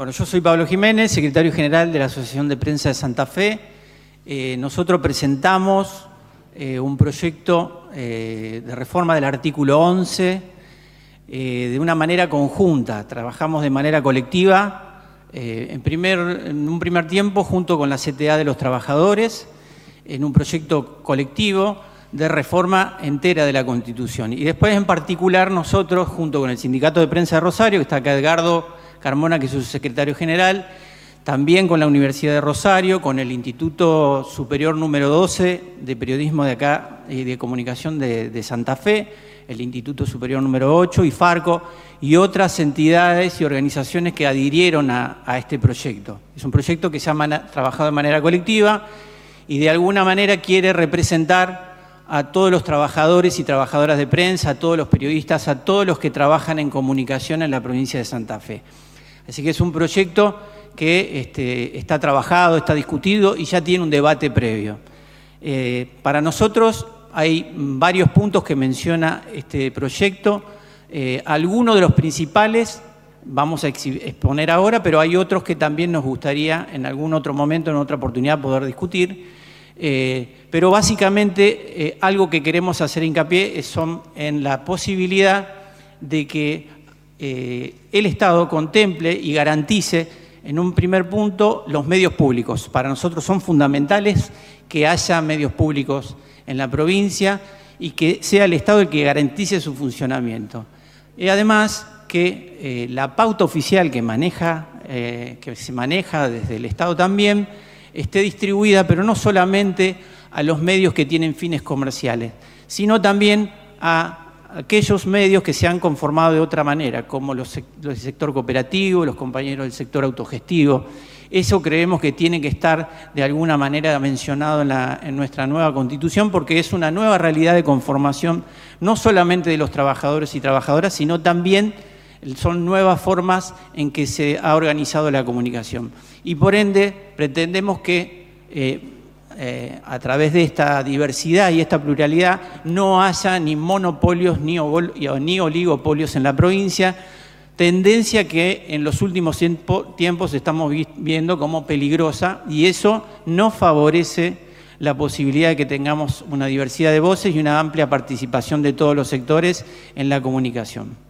Bueno, yo soy Pablo Jiménez, secretario general de la Asociación de Prensa de Santa Fe. Eh, nosotros presentamos eh, un proyecto eh, de reforma del artículo 11 de una manera conjunta. Trabajamos de manera colectiva, en, en un primer tiempo junto con la CTA de los trabajadores, en un proyecto colectivo de reforma entera de la Constitución. Y después, en particular, nosotros, junto con el Sindicato de Prensa de Rosario, que está acá Edgardo Carmona, que es su secretario general, también con la Universidad de Rosario, con el Instituto Superior número 12 de Periodismo de acá y de Comunicación de, Santa Fe, el Instituto Superior número 8 y Farco, y otras entidades y organizaciones que adhirieron a, este proyecto. Es un proyecto que se ha trabajado de manera colectiva y de alguna manera quiere representar a todos los trabajadores y trabajadoras de prensa, a todos los periodistas, a todos los que trabajan en comunicación en la provincia de Santa Fe. Así que es un proyecto que este, está trabajado, está discutido y ya tiene un debate previo. Eh, para nosotros hay varios puntos que menciona este proyecto. Eh, algunos de los principales vamos a exponer ahora, pero hay otros que también nos gustaría en algún otro momento, en otra oportunidad, poder discutir. Eh, pero básicamente algo que queremos hacer hincapié son en la posibilidad de que eh, el Estado contemple y garantice en un primer punto los medios públicos. Para nosotros son fundamentales que haya medios públicos en la provincia y que sea el Estado el que garantice su funcionamiento. Y además que la pauta oficial que, maneja, que se maneja desde el Estado también, esté distribuida, pero no solamente a los medios que tienen fines comerciales, sino también a aquellos medios que se han conformado de otra manera, como los, del sector cooperativo, los compañeros del sector autogestivo. Eso creemos que tiene que estar de alguna manera mencionado en, en, nuestra nueva constitución porque es una nueva realidad de conformación no solamente de los trabajadores y trabajadoras, sino también son nuevas formas en que se ha organizado la comunicación. Y por ende pretendemos que eh, eh, a través de esta diversidad y esta pluralidad no haya ni monopolios ni, ni oligopolios en la provincia, tendencia que en los últimos tiempos estamos viendo como peligrosa y eso no favorece la posibilidad de que tengamos una diversidad de voces y una amplia participación de todos los sectores en la comunicación.